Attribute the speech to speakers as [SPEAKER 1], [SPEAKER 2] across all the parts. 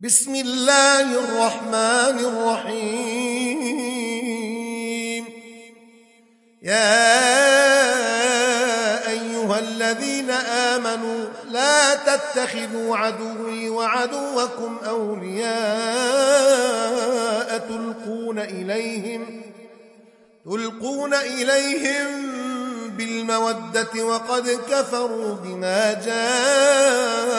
[SPEAKER 1] بسم الله الرحمن الرحيم. يا أيها الذين آمنوا لا تتخذوا عدوي وعدوكم أولياء تلقون إليهم تلقون إليهم بالمودة وقد كفروا بما جاءكم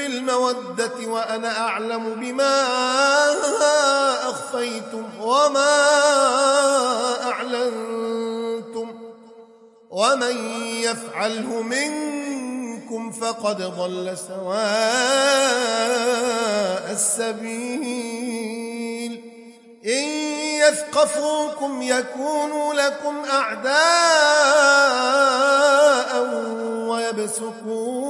[SPEAKER 1] بالمودة وأنا أعلم بما أخفيتم وما أعلنتم ومن يفعله منكم فقد ضل سواء السبيل. إن يثقفوكم يكونوا لكم أعداء ويبسطوا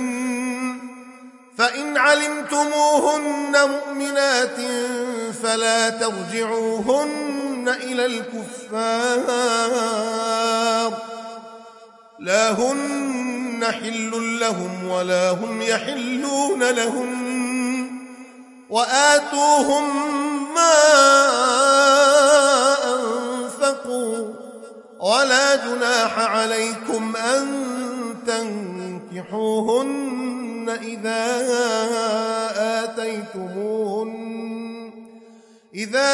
[SPEAKER 1] فإن علمتموهن مؤمنات فلا ترجعوهن إلى الكفار. لا هن حل لهم ولا هم يحلون لهم. وآتوهم ما أنفقوا. ولا جناح عليكم أن تنكحوهن إذا آتيتموهن إذا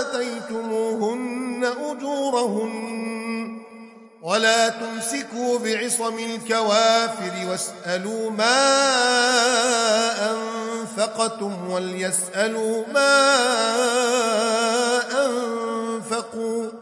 [SPEAKER 1] آتيتموهن أجورهن ولا تمسكوا بعصم الكوافر واسألوا ما أنفقتم وليسألوا ما أنفقوا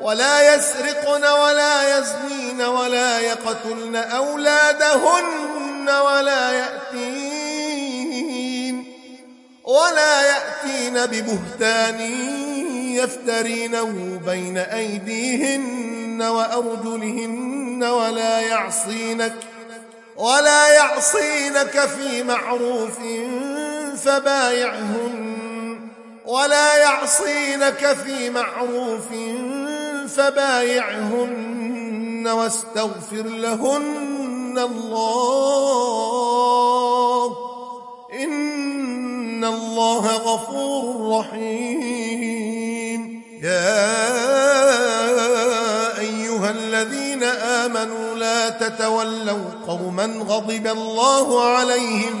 [SPEAKER 1] ولا يسرقن ولا يزنين ولا يقتلن أولادهن ولا يأتين ولا يأتين ببهتان يفترينه بين أيديهن وأرجلهن ولا يعصينك ولا يعصينك في معروف فبايعهن ولا يعصينك في معروف فبايعهن واستغفر لهن الله. إن الله غفور رحيم. يا أيها الذين آمنوا لا تتولوا قوما غضب الله عليهم